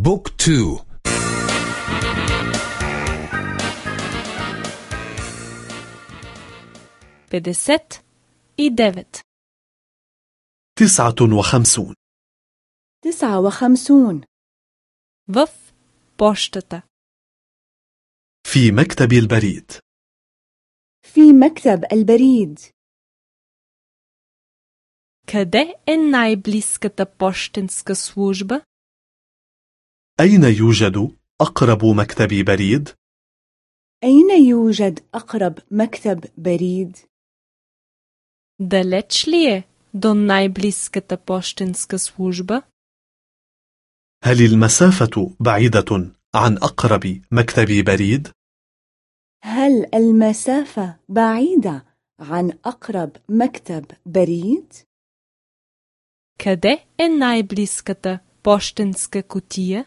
Book two. Петдесет и девет تسعة وخمسون. تسعة وخمسون. В пощата في مكتب البريد. في مكتب البريد. Къде е най-близката пощенска служба? أين يوجد أقرب مكتب بريد؟ أين يوجد أقرب مكتب بريد؟ Далеч ли е до най-близката пощенска служба? هل المسافة بعيدة عن أقرب مكتب بريد؟ هل المسافة بعيدة عن أقرب مكتب بريد؟ Къде е най-близката пощенска кутия?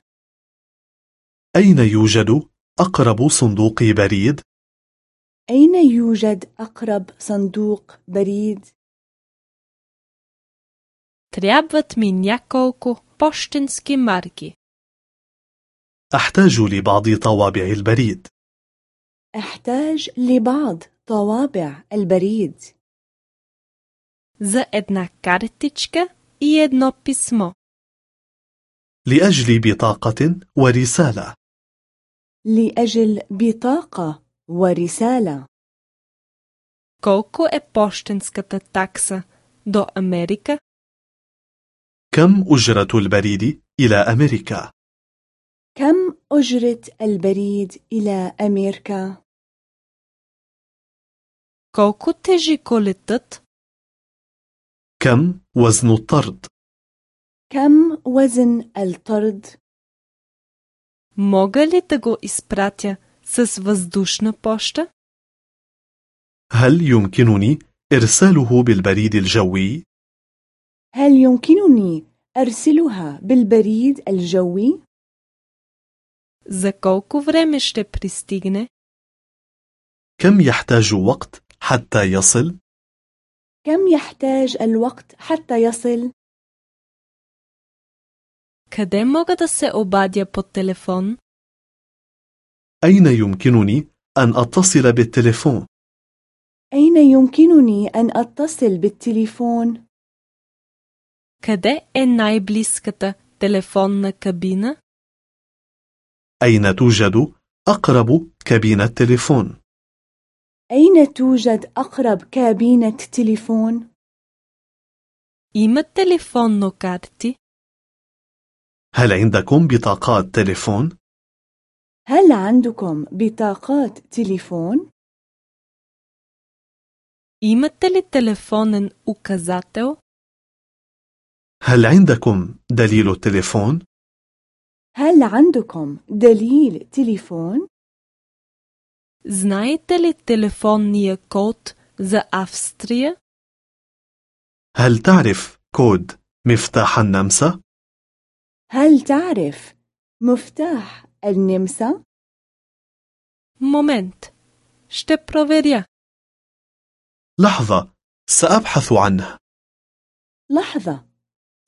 أين يوجد أقرب صندوق بريد؟ أين يوجد أقرب صندوق بريد؟ Трябват ми няколко пощенски марки. أحتاج لبعض طوابع البريد أحتاج لبعض طوابع البريد За една картичка и едно писмо. لأجل بطاقة ورسالة لأجل بطاقة ورسالة Колко е пощенската такса до Америка? كم أجرة البريد إلى أمريكا؟ كم أجرة البريد إلى أمريكا؟ Колко тежи колетът? كم وزن الطرد؟ كم وزن الطرد؟ Мога ли да го изпратя с въздушна поща? هل يمكنني إرساله بالبريد الجوي؟ هل يمكنني أرسلها بالبريد الجوي؟ За колко време ще пристигне? كم يحتاج وقت حتى يصل؟ كم يحتاج الوقت حتى يصل؟ Къде мога да се обадя по телефон? أين يمكنني أن أتصل بالتليفون؟ أين يمكنني أن أتصل بالتليفون؟ Къде е най-близката телефонна кабина? أين توجد أقرب كابينة تليفون؟ أين توجد أقرب كابينة تليفون؟ Имате ли фонно карти? هل عندكم بطاقات تليفون؟ هل عندكم بطاقات تليفون؟ Имате ли телефонен указател? هل عندكم دليل التليفون؟ هل عندكم دليل تليفون؟ Знаете ли телефонния код за Австрия? هل تعرف كود مفتاح النمسا؟ هل تعرف مفتاح النمسا؟ Момент. Ще проверя. لحظة سأبحث عنه لحظة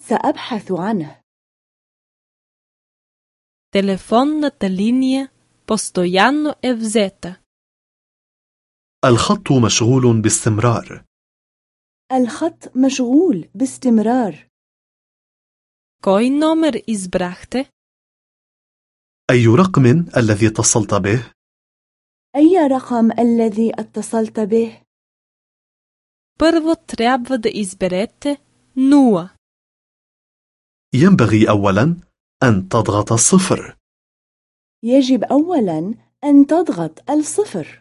سأبحث عنه Телефонната линия постоянно е взета. الخط مشغول باستمرار الخط مشغول باستمرار Кой номер избрахте? أي رقم الذي اتصلت به؟ أي رقم الذي اتصلت به؟ Първо трябва да изберете 0. ينبغي أولا أن تضغط الصفر يجب أولا أن تضغط الصفر